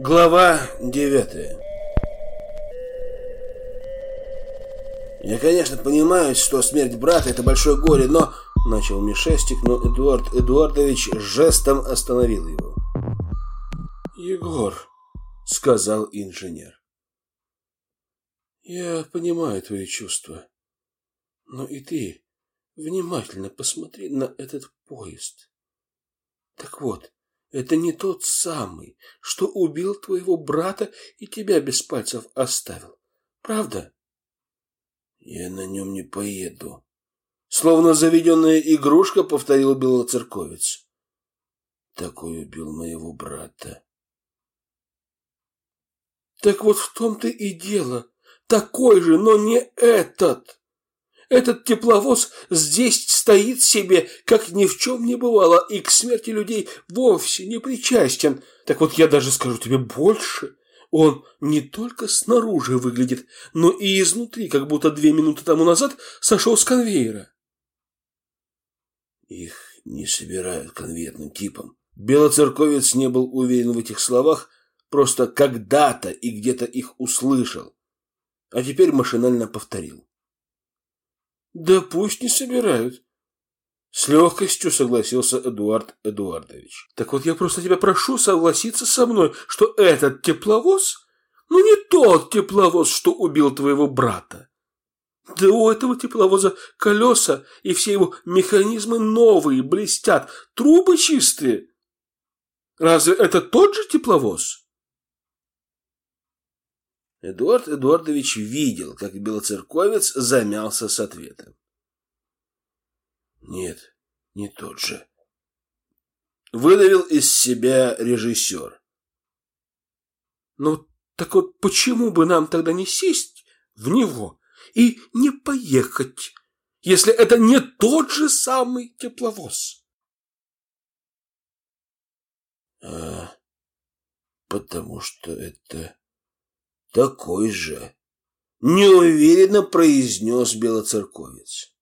Глава девятая Я, конечно, понимаю, что смерть брата — это большое горе, но... Начал Мишестик, но Эдуард Эдуардович жестом остановил его. «Егор», — сказал инженер, — «я понимаю твои чувства, но и ты внимательно посмотри на этот поезд. Так вот, это не тот самый, что убил твоего брата и тебя без пальцев оставил. Правда? Я на нем не поеду. Словно заведенная игрушка, повторил белоцерковец. Такой убил моего брата. Так вот в том-то и дело. Такой же, но не этот. Этот тепловоз здесь стоит себе, как ни в чем не бывало, и к смерти людей вовсе не причастен. Так вот я даже скажу тебе больше. Он не только снаружи выглядит, но и изнутри, как будто две минуты тому назад сошел с конвейера. Их не собирают конвейерным типом. Белоцерковец не был уверен в этих словах, просто когда-то и где-то их услышал, а теперь машинально повторил. Да пусть не собирают. С легкостью согласился Эдуард Эдуардович. Так вот я просто тебя прошу согласиться со мной, что этот тепловоз, ну не тот тепловоз, что убил твоего брата. Да у этого тепловоза колеса и все его механизмы новые, блестят, трубы чистые. Разве это тот же тепловоз? Эдуард Эдуардович видел, как белоцерковец замялся с ответом. Нет, не тот же. Выдавил из себя режиссер. Ну, так вот почему бы нам тогда не сесть в него и не поехать, если это не тот же самый тепловоз? А, потому что это такой же, неуверенно произнес белоцерковец.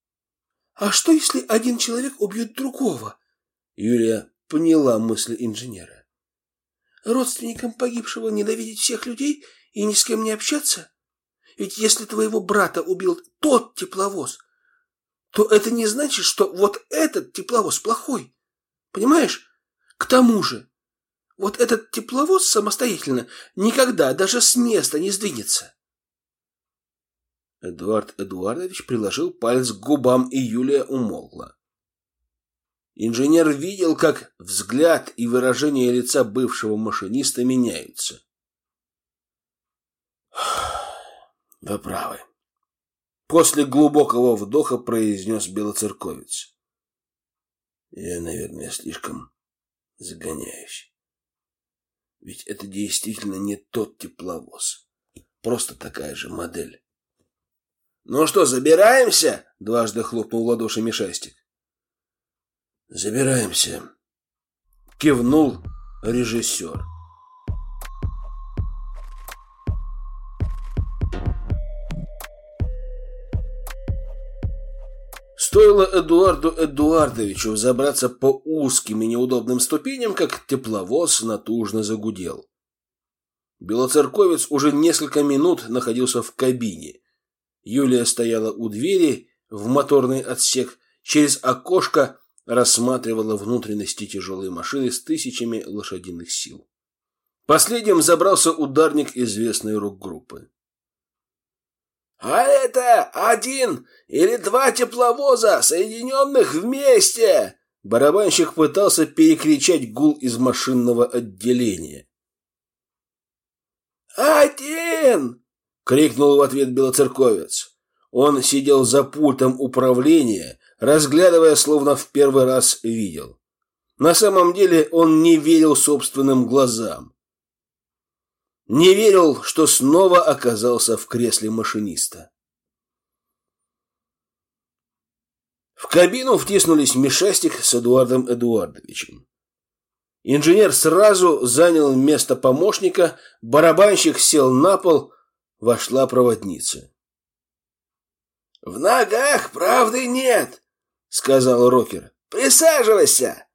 А что, если один человек убьет другого? Юлия поняла мысли инженера. Родственникам погибшего ненавидеть всех людей и ни с кем не общаться? Ведь если твоего брата убил тот тепловоз, то это не значит, что вот этот тепловоз плохой. Понимаешь? К тому же, вот этот тепловоз самостоятельно никогда даже с места не сдвинется. Эдуард Эдуардович приложил палец к губам, и Юлия умолкла. Инженер видел, как взгляд и выражение лица бывшего машиниста меняются. «Вы правы», — после глубокого вдоха произнес белоцерковец. «Я, наверное, слишком загоняюсь». Ведь это действительно не тот тепловоз. Просто такая же модель. «Ну что, забираемся?» — дважды хлопнул в ладоши Мишастик. «Забираемся», — кивнул режиссер. Стоило Эдуарду Эдуардовичу взобраться по узким и неудобным ступеням, как тепловоз натужно загудел. Белоцерковец уже несколько минут находился в кабине. Юлия стояла у двери в моторный отсек, через окошко рассматривала внутренности тяжелой машины с тысячами лошадиных сил. Последним забрался ударник известной рок-группы. А это один или два тепловоза, соединенных вместе!» Барабанщик пытался перекричать гул из машинного отделения. «Один!» — крикнул в ответ белоцерковец. Он сидел за пультом управления, разглядывая, словно в первый раз видел. На самом деле он не верил собственным глазам. Не верил, что снова оказался в кресле машиниста. В кабину втиснулись Мишастик с Эдуардом Эдуардовичем. Инженер сразу занял место помощника, барабанщик сел на пол, вошла проводница. «В ногах правды нет», — сказал Рокер. «Присаживайся».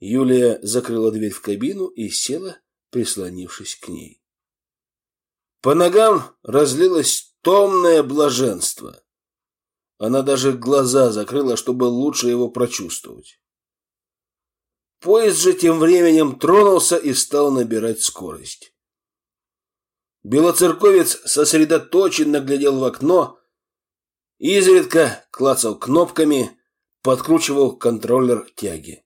Юлия закрыла дверь в кабину и села, прислонившись к ней. По ногам разлилось томное блаженство. Она даже глаза закрыла, чтобы лучше его прочувствовать. Поезд же тем временем тронулся и стал набирать скорость. Белоцерковец сосредоточенно глядел в окно, изредка клацал кнопками, подкручивал контроллер тяги.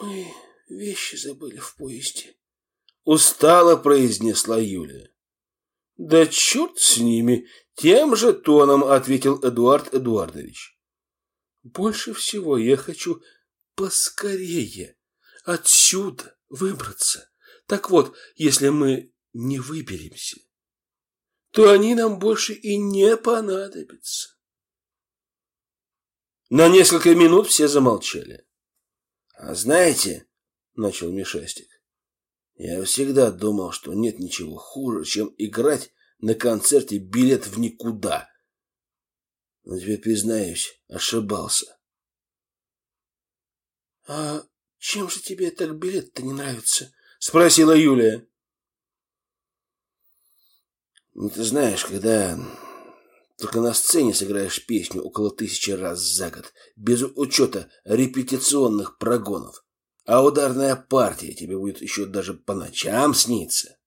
«Мы вещи забыли в поезде», — устало произнесла Юлия. «Да черт с ними!» — тем же тоном ответил Эдуард Эдуардович. «Больше всего я хочу поскорее отсюда выбраться. Так вот, если мы не выберемся, то они нам больше и не понадобятся». На несколько минут все замолчали. «А знаете, — начал Мишастик, — я всегда думал, что нет ничего хуже, чем играть на концерте билет в никуда. Но теперь, признаюсь, ошибался». «А чем же тебе так билет-то не нравится?» — спросила Юлия. «Ну, ты знаешь, когда только на сцене сыграешь песню около тысячи раз за год, без учета репетиционных прогонов. А ударная партия тебе будет еще даже по ночам сниться.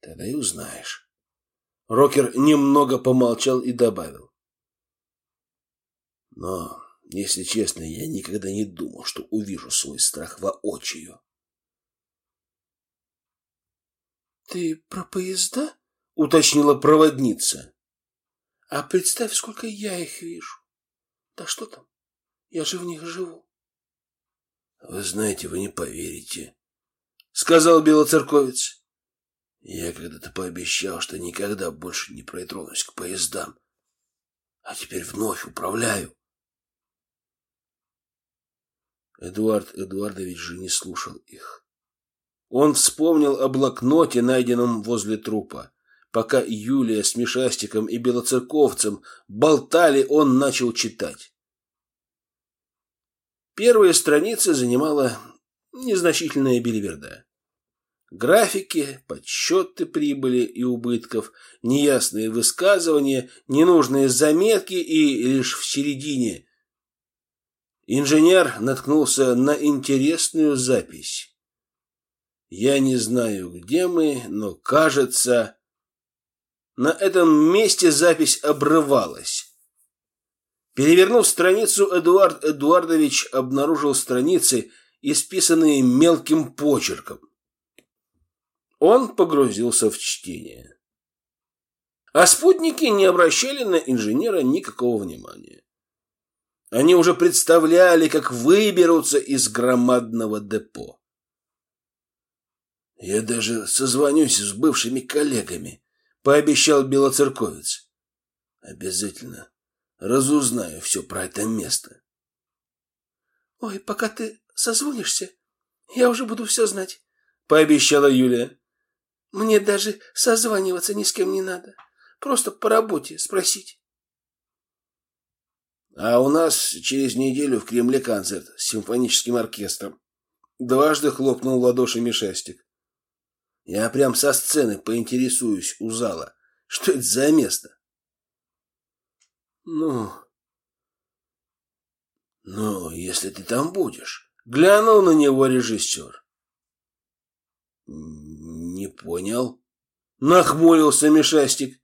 Тогда и узнаешь. Рокер немного помолчал и добавил. Но, если честно, я никогда не думал, что увижу свой страх воочию. «Ты про поезда?» — уточнила проводница. А представь, сколько я их вижу. Да что там? Я же в них живу. Вы знаете, вы не поверите, сказал белоцерковец. Я когда-то пообещал, что никогда больше не притронусь к поездам, а теперь вновь управляю. Эдуард Эдуардович же не слушал их. Он вспомнил о блокноте, найденном возле трупа. Пока Юлия с Мишастиком и Белоцерковцем болтали, он начал читать. Первая страница занимала незначительная бельверда. Графики, подсчеты прибыли и убытков, неясные высказывания, ненужные заметки и лишь в середине инженер наткнулся на интересную запись. Я не знаю, где мы, но кажется... На этом месте запись обрывалась. Перевернув страницу, Эдуард Эдуардович обнаружил страницы, исписанные мелким почерком. Он погрузился в чтение. А спутники не обращали на инженера никакого внимания. Они уже представляли, как выберутся из громадного депо. Я даже созвонюсь с бывшими коллегами, пообещал белоцерковец. Обязательно разузнаю все про это место. Ой, пока ты созвонишься, я уже буду все знать, пообещала Юлия. Мне даже созваниваться ни с кем не надо. Просто по работе спросить. А у нас через неделю в Кремле концерт с симфоническим оркестром. Дважды хлопнул ладошами шестик. Я прям со сцены поинтересуюсь у зала, что это за место. Ну, ну, если ты там будешь, глянул на него режиссер. Не понял. Нахмурился Мишастик.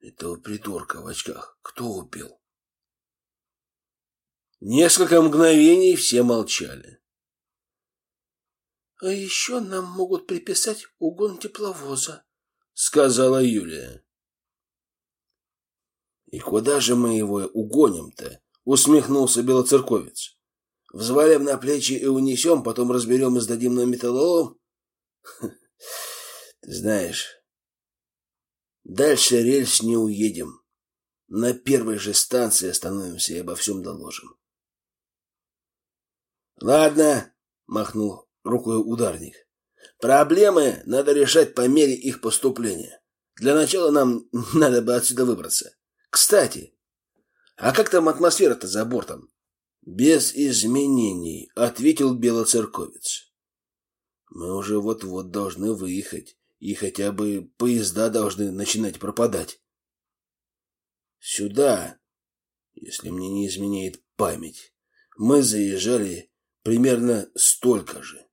Этого придурка в очках кто убил? Несколько мгновений все молчали. А еще нам могут приписать угон тепловоза, сказала Юлия. И куда же мы его угоним-то? усмехнулся белоцерковец. Взвалим на плечи и унесем, потом разберем и сдадим на металлолом? Ты знаешь, дальше рельс не уедем. На первой же станции остановимся и обо всем доложим. Ладно, махнул рукой ударник. Проблемы надо решать по мере их поступления. Для начала нам надо бы отсюда выбраться. Кстати, а как там атмосфера-то за бортом? Без изменений, ответил белоцерковец. Мы уже вот-вот должны выехать, и хотя бы поезда должны начинать пропадать. Сюда, если мне не изменяет память, мы заезжали примерно столько же.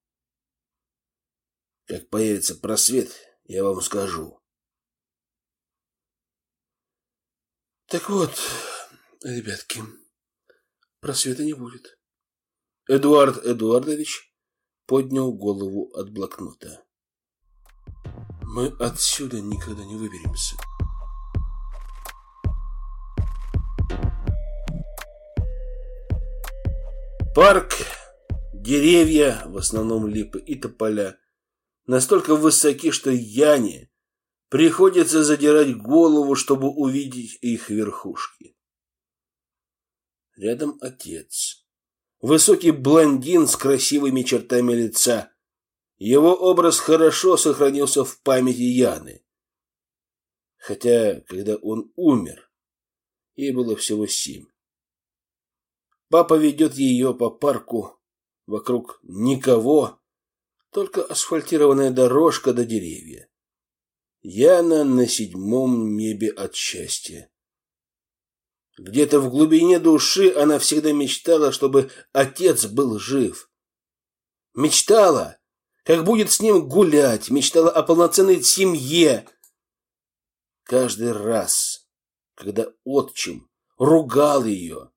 Как появится просвет, я вам скажу. Так вот, ребятки, просвета не будет. Эдуард Эдуардович поднял голову от блокнота. Мы отсюда никогда не выберемся. Парк, деревья, в основном липы и тополя, настолько высоки, что Яне приходится задирать голову, чтобы увидеть их верхушки. Рядом отец. Высокий блондин с красивыми чертами лица. Его образ хорошо сохранился в памяти Яны. Хотя, когда он умер, ей было всего семь. Папа ведет ее по парку, вокруг никого, только асфальтированная дорожка до деревья. Яна на седьмом небе от счастья. Где-то в глубине души она всегда мечтала, чтобы отец был жив. Мечтала, как будет с ним гулять, мечтала о полноценной семье. Каждый раз, когда отчим ругал ее,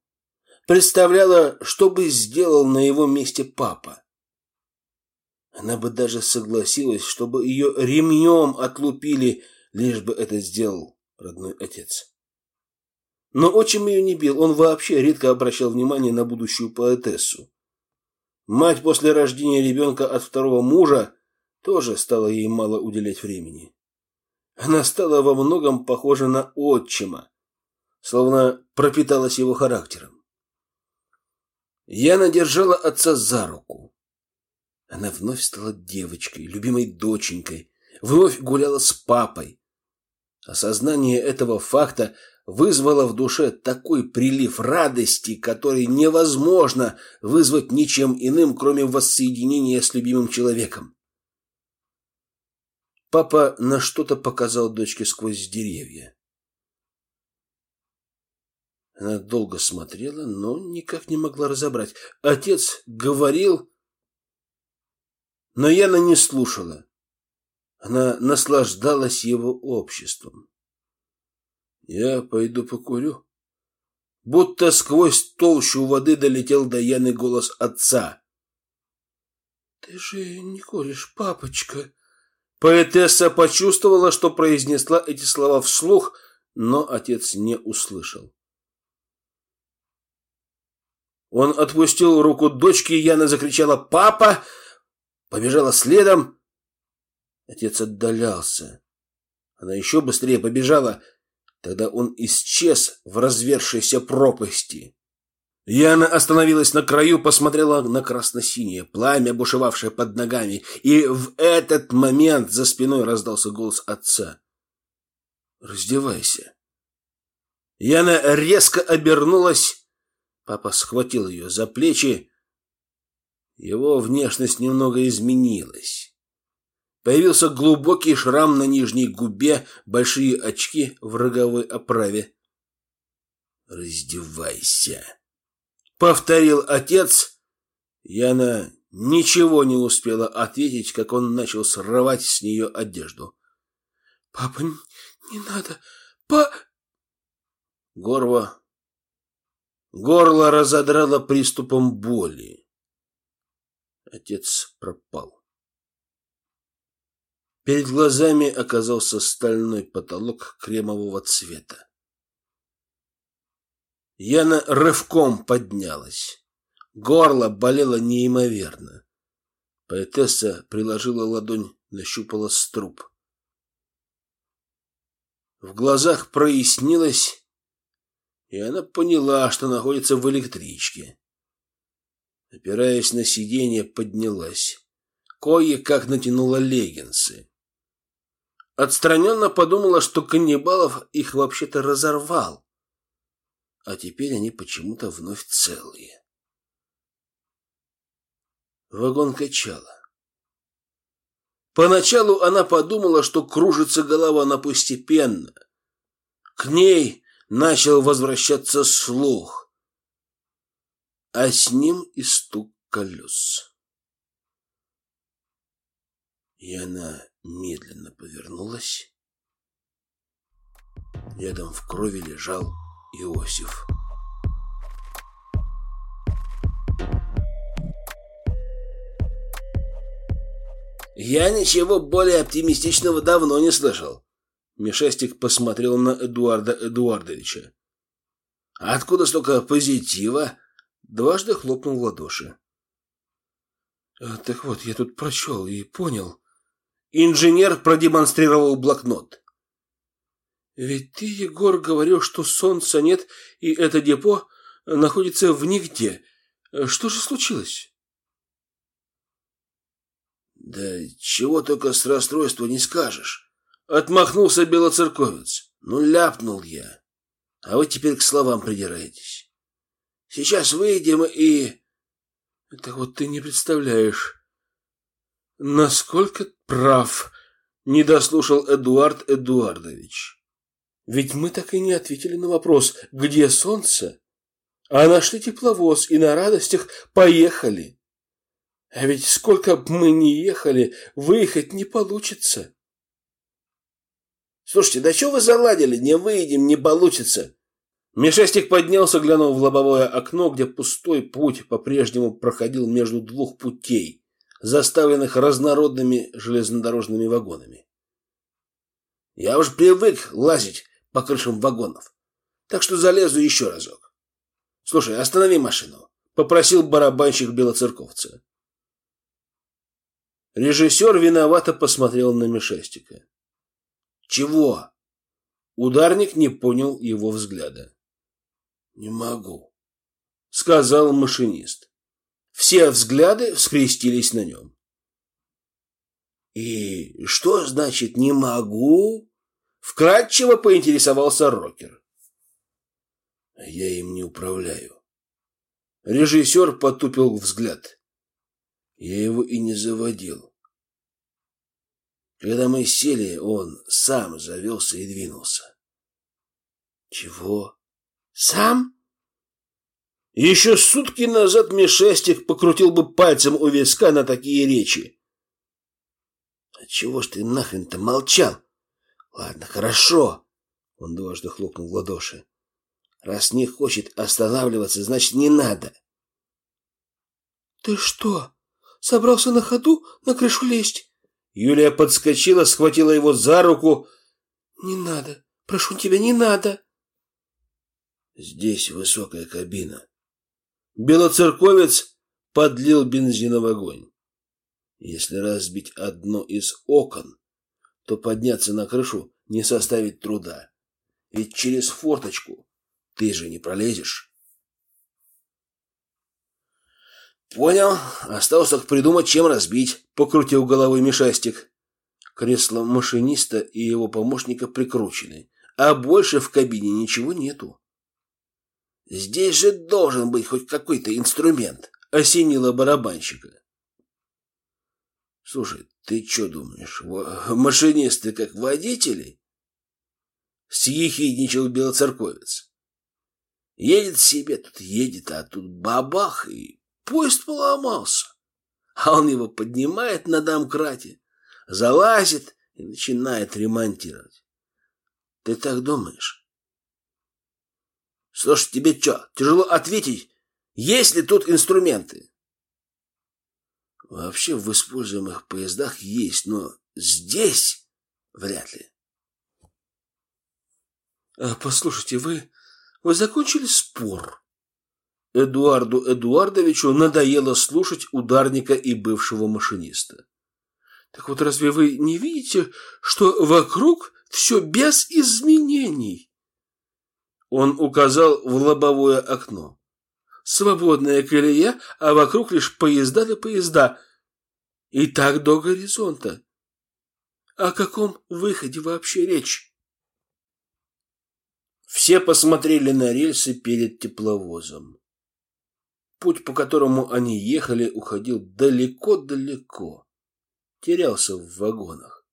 представляла, что бы сделал на его месте папа. Она бы даже согласилась, чтобы ее ремнем отлупили, лишь бы это сделал родной отец. Но отчим ее не бил, он вообще редко обращал внимание на будущую поэтессу. Мать после рождения ребенка от второго мужа тоже стала ей мало уделять времени. Она стала во многом похожа на отчима, словно пропиталась его характером. Яна держала отца за руку. Она вновь стала девочкой, любимой доченькой, вновь гуляла с папой. Осознание этого факта вызвало в душе такой прилив радости, который невозможно вызвать ничем иным, кроме воссоединения с любимым человеком. Папа на что-то показал дочке сквозь деревья. Она долго смотрела, но никак не могла разобрать. Отец говорил но Яна не слушала. Она наслаждалась его обществом. «Я пойду покурю». Будто сквозь толщу воды долетел до Яны голос отца. «Ты же не куришь, папочка!» Поэтесса почувствовала, что произнесла эти слова вслух, но отец не услышал. Он отпустил руку дочки, и Яна закричала «Папа!» Побежала следом. Отец отдалялся. Она еще быстрее побежала. Тогда он исчез в развершейся пропасти. Яна остановилась на краю, посмотрела на красно-синее пламя, бушевавшее под ногами, и в этот момент за спиной раздался голос отца. «Раздевайся». Яна резко обернулась. Папа схватил ее за плечи, его внешность немного изменилась. Появился глубокий шрам на нижней губе, большие очки в роговой оправе. «Раздевайся!» — повторил отец. Яна ничего не успела ответить, как он начал срывать с нее одежду. «Папа, не надо! Па...» Горло... Горло разодрало приступом боли. Отец пропал. Перед глазами оказался стальной потолок кремового цвета. Яна рывком поднялась. Горло болело неимоверно. Поэтесса приложила ладонь, нащупала струп. В глазах прояснилось, и она поняла, что находится в электричке. Опираясь на сиденье, поднялась. Кое-как натянула леггинсы. Отстраненно подумала, что каннибалов их вообще-то разорвал. А теперь они почему-то вновь целые. Вагон качало. Поначалу она подумала, что кружится голова, но постепенно к ней начал возвращаться слух, а с ним и стук колес. И она медленно повернулась. Рядом в крови лежал Иосиф. Я ничего более оптимистичного давно не слышал. Мишастик посмотрел на Эдуарда Эдуардовича. Откуда столько позитива? Дважды хлопнул в ладоши. «Э, так вот, я тут прочел и понял. Инженер продемонстрировал блокнот. Ведь ты, Егор, говорил, что солнца нет, и это депо находится в нигде. Что же случилось? Да чего только с расстройства не скажешь. Отмахнулся белоцерковец. Ну, ляпнул я. А вы теперь к словам придираетесь. Сейчас выйдем и... Так вот ты не представляешь, насколько прав, не дослушал Эдуард Эдуардович. Ведь мы так и не ответили на вопрос, где солнце, а нашли тепловоз и на радостях поехали. А ведь сколько бы мы ни ехали, выехать не получится. Слушайте, да что вы заладили? Не выедем, не получится. Мишастик поднялся, глянул в лобовое окно, где пустой путь по-прежнему проходил между двух путей, заставленных разнородными железнодорожными вагонами. Я уж привык лазить по крышам вагонов, так что залезу еще разок. Слушай, останови машину, попросил барабанщик белоцерковца. Режиссер виновато посмотрел на Мишестика. «Чего?» Ударник не понял его взгляда. «Не могу», — сказал машинист. Все взгляды скрестились на нем. «И что значит «не могу»?» Вкратчиво поинтересовался Рокер. «Я им не управляю». Режиссер потупил взгляд. Я его и не заводил. Когда мы сели, он сам завелся и двинулся. Чего? Сам? Еще сутки назад Мишестик покрутил бы пальцем у виска на такие речи. А чего ж ты нахрен-то молчал? Ладно, хорошо. Он дважды хлопнул в ладоши. Раз не хочет останавливаться, значит, не надо. Ты что, собрался на ходу на крышу лезть? Юлия подскочила, схватила его за руку. «Не надо! Прошу тебя, не надо!» Здесь высокая кабина. Белоцерковец подлил бензина в огонь. Если разбить одно из окон, то подняться на крышу не составит труда. Ведь через форточку ты же не пролезешь. Понял. Осталось только придумать, чем разбить, покрутил головой Мишастик. Кресло машиниста и его помощника прикручены, а больше в кабине ничего нету. Здесь же должен быть хоть какой-то инструмент, осенило барабанщика. Слушай, ты что думаешь, машинисты как водители? Съехидничал белоцерковец. Едет себе, тут едет, а тут бабах и Поезд поломался. А он его поднимает на домкрате, залазит и начинает ремонтировать. Ты так думаешь? Слушай, тебе что, тяжело ответить, есть ли тут инструменты? Вообще в используемых поездах есть, но здесь вряд ли. А, послушайте, вы, вы закончили спор? Эдуарду Эдуардовичу надоело слушать ударника и бывшего машиниста. Так вот разве вы не видите, что вокруг все без изменений? Он указал в лобовое окно. Свободная колея, а вокруг лишь поезда да поезда. И так до горизонта. О каком выходе вообще речь? Все посмотрели на рельсы перед тепловозом. Путь, по которому они ехали, уходил далеко-далеко. Терялся в вагонах.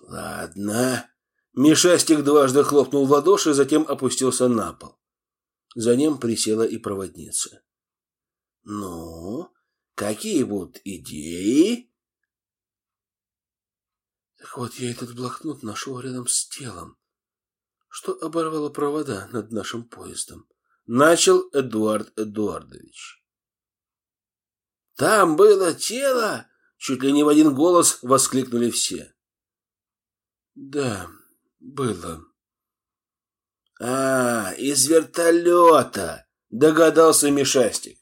Ладно. Мишастик дважды хлопнул в ладоши, затем опустился на пол. За ним присела и проводница. Ну, какие будут идеи? Так вот, я этот блокнот нашел рядом с телом, что оборвало провода над нашим поездом. Начал Эдуард Эдуардович. Там было тело! Чуть ли не в один голос воскликнули все. Да, было. А, из вертолета, догадался Мишастик.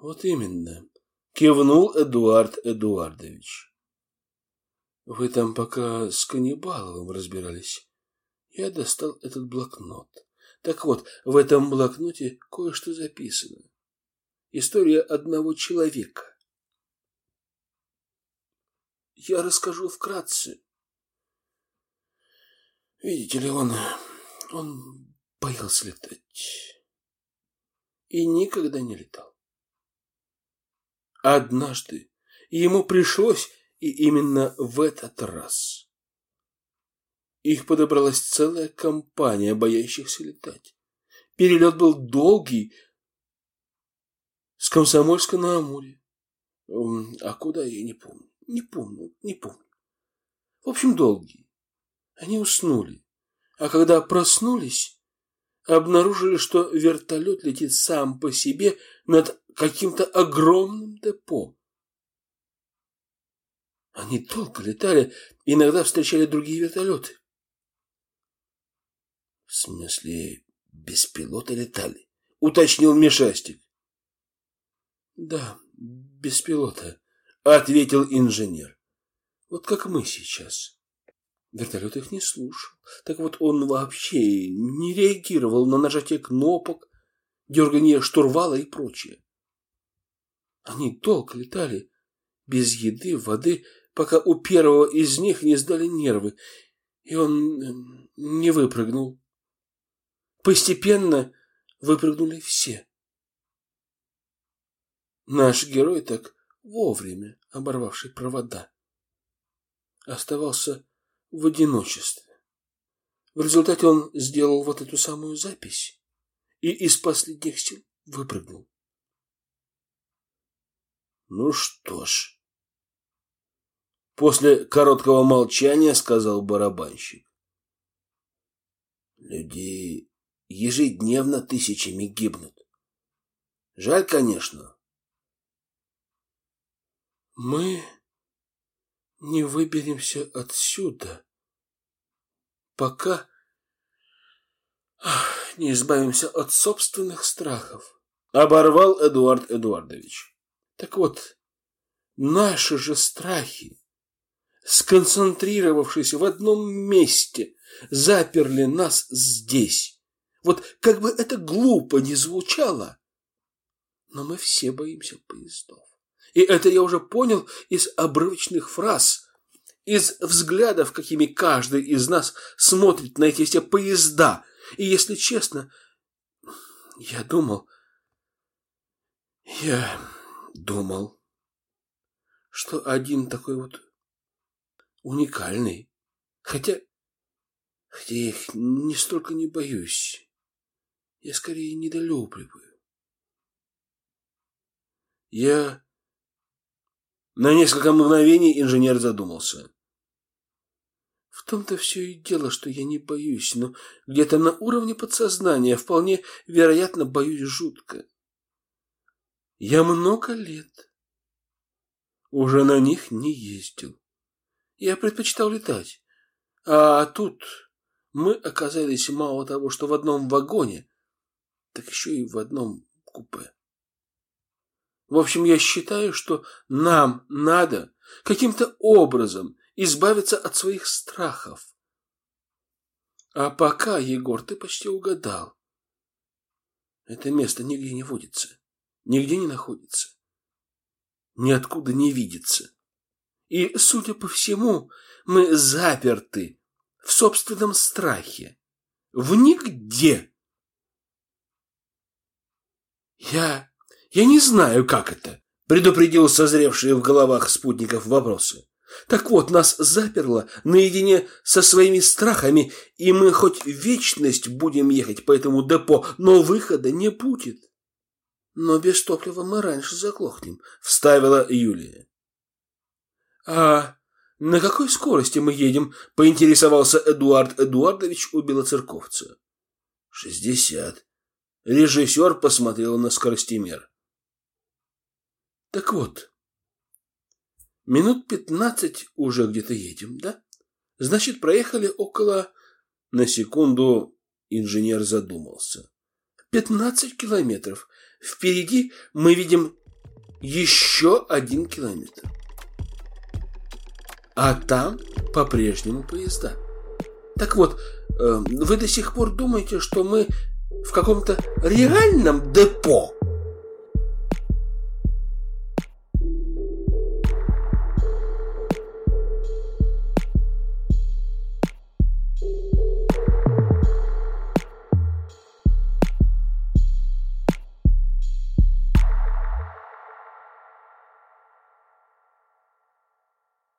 Вот именно, кивнул Эдуард Эдуардович. Вы там пока с каннибаловым разбирались. Я достал этот блокнот. Так вот, в этом блокноте кое-что записано. История одного человека. Я расскажу вкратце. Видите ли, он... он боялся летать. И никогда не летал. Однажды ему пришлось, и именно в этот раз. Их подобралась целая компания боящихся летать. Перелет был долгий, с Комсомольска на Амуре. А куда, я не помню. Не помню, не помню. В общем, долгий. Они уснули. А когда проснулись, обнаружили, что вертолет летит сам по себе над каким-то огромным депо. Они долго летали, иногда встречали другие вертолеты. В смысле, без пилота летали? Уточнил Мишастик. Да, без пилота, ответил инженер. Вот как мы сейчас. Вертолет их не слушал. Так вот он вообще не реагировал на нажатие кнопок, дергание штурвала и прочее. Они долго летали, без еды, воды, пока у первого из них не сдали нервы, и он эм, не выпрыгнул. Постепенно выпрыгнули все. Наш герой так вовремя оборвавший провода оставался в одиночестве. В результате он сделал вот эту самую запись и из последних сил выпрыгнул. Ну что ж, после короткого молчания сказал барабанщик. Люди ежедневно тысячами гибнут. Жаль, конечно. Мы не выберемся отсюда, пока не избавимся от собственных страхов. Оборвал Эдуард Эдуардович. Так вот, наши же страхи, сконцентрировавшись в одном месте, заперли нас здесь. Вот как бы это глупо ни звучало, но мы все боимся поездов. И это я уже понял из обрывочных фраз, из взглядов, какими каждый из нас смотрит на эти все поезда. И если честно, я думал, я думал, что один такой вот уникальный. Хотя, хотя я их не столько не боюсь. Я скорее недолюбливаю. Я... На несколько мгновений инженер задумался. Том-то все и дело, что я не боюсь, но где-то на уровне подсознания вполне вероятно боюсь жутко. Я много лет уже на них не ездил. Я предпочитал летать. А тут мы оказались мало того, что в одном вагоне, так еще и в одном купе. В общем, я считаю, что нам надо каким-то образом избавиться от своих страхов. А пока, Егор, ты почти угадал. Это место нигде не водится нигде не находится, ниоткуда не видится. И, судя по всему, мы заперты в собственном страхе, в нигде. Я... я не знаю, как это, предупредил созревшие в головах спутников вопросы. Так вот, нас заперло наедине со своими страхами, и мы хоть вечность будем ехать по этому депо, но выхода не будет. Но без топлива мы раньше заглохнем, вставила Юлия. А на какой скорости мы едем? поинтересовался Эдуард Эдуардович у белоцерковца. Шестьдесят. Режиссер посмотрел на скоростимер. Так вот, минут пятнадцать уже где-то едем, да? Значит, проехали около... На секунду инженер задумался. Пятнадцать километров. Впереди мы видим еще один километр. А там по-прежнему поезда. Так вот, э, вы до сих пор думаете, что мы в каком-то реальном депо?